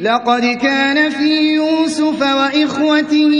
لقد كان في يوسف وإخوته